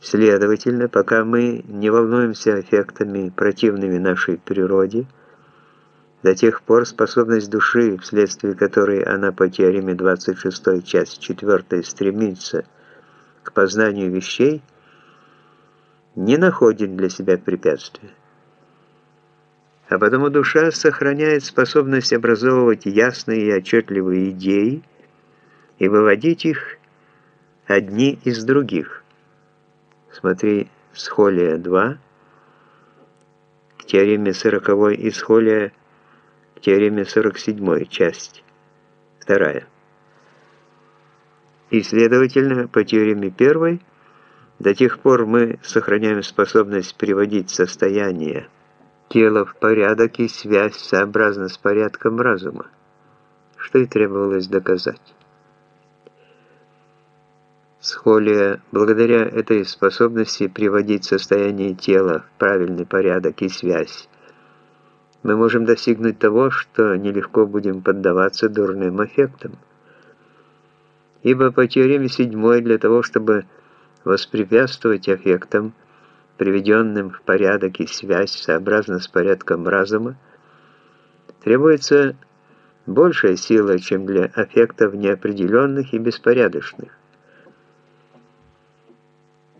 Следовательно, пока мы не волнуемся эффектами, противными нашей природе, до тех пор способность души, вследствие которой она по теореме 26, часть 4 стремится к познанию вещей, не находит для себя препятствия. А потому душа сохраняет способность образовывать ясные и отчетливые идеи и выводить их одни из других. Смотри Схолия 2, к теореме 40 и Схолия к теореме 47, часть 2. И, следовательно, по теореме 1, до тех пор мы сохраняем способность приводить состояние тело в порядок и связь сообразно с порядком разума, что и требовалось доказать. Схолия, благодаря этой способности приводить состояние тела в правильный порядок и связь, мы можем достигнуть того, что нелегко будем поддаваться дурным эффектам. Ибо по теореме седьмой для того, чтобы воспрепятствовать эффектам, приведенным в порядок и связь сообразно с порядком разума, требуется большая сила, чем для аффектов неопределенных и беспорядочных.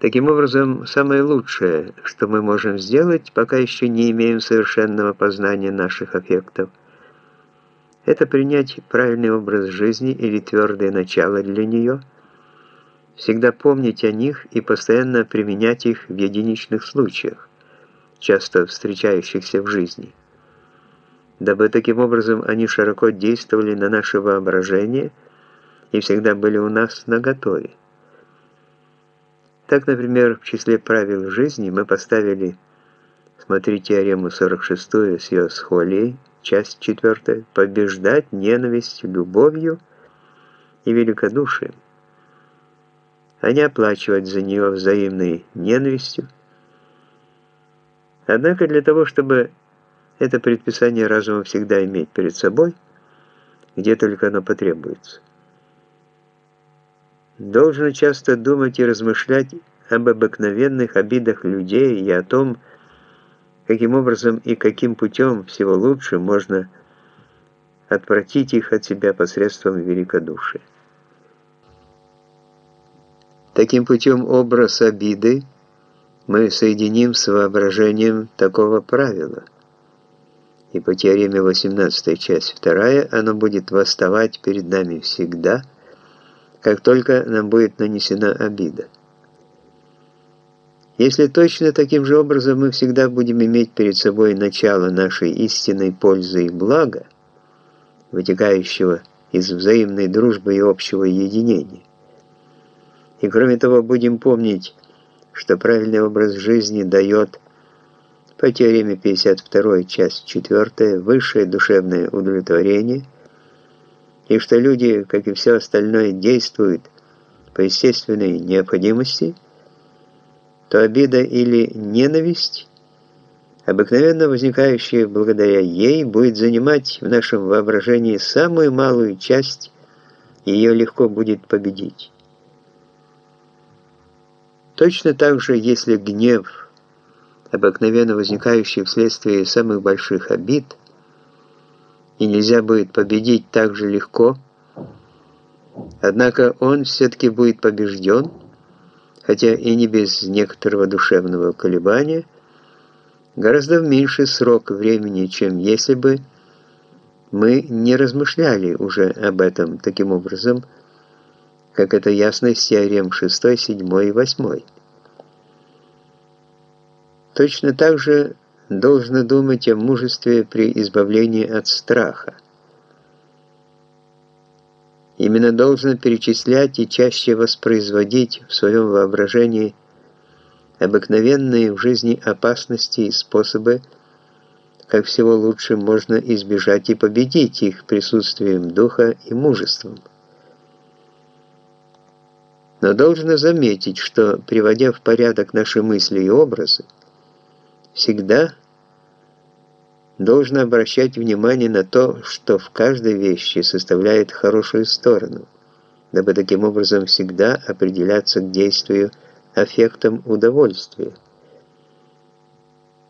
Таким образом, самое лучшее, что мы можем сделать, пока еще не имеем совершенного познания наших аффектов, это принять правильный образ жизни или твердое начало для нее – всегда помнить о них и постоянно применять их в единичных случаях, часто встречающихся в жизни, дабы таким образом они широко действовали на наше воображение и всегда были у нас наготове. Так, например, в числе правил жизни мы поставили, смотри теорему 46 с ее схолией, часть 4, побеждать ненависть любовью и великодушием а не оплачивать за нее взаимной ненавистью. Однако для того, чтобы это предписание разума всегда иметь перед собой, где только оно потребуется, должно часто думать и размышлять об обыкновенных обидах людей и о том, каким образом и каким путем всего лучше можно отвратить их от себя посредством великодушия. Таким путем образ обиды мы соединим с воображением такого правила. И по теореме 18 часть 2 оно будет восставать перед нами всегда, как только нам будет нанесена обида. Если точно таким же образом мы всегда будем иметь перед собой начало нашей истинной пользы и блага, вытекающего из взаимной дружбы и общего единения, и кроме того, будем помнить, что правильный образ жизни дает по теореме 52 часть 4 высшее душевное удовлетворение, и что люди, как и все остальное, действуют по естественной необходимости, то обида или ненависть, обыкновенно возникающая благодаря ей, будет занимать в нашем воображении самую малую часть, и ее легко будет победить. Точно так же, если гнев, обыкновенно возникающий вследствие самых больших обид, и нельзя будет победить так же легко, однако он все-таки будет побежден, хотя и не без некоторого душевного колебания, гораздо в меньший срок времени, чем если бы мы не размышляли уже об этом таким образом, как это ясно из теорем 6, 7 и 8. Точно так же должно думать о мужестве при избавлении от страха. Именно должно перечислять и чаще воспроизводить в своем воображении обыкновенные в жизни опасности и способы, как всего лучше можно избежать и победить их присутствием духа и мужеством. Но должно заметить, что, приводя в порядок наши мысли и образы, всегда должно обращать внимание на то, что в каждой вещи составляет хорошую сторону, дабы таким образом всегда определяться к действию аффектом удовольствия.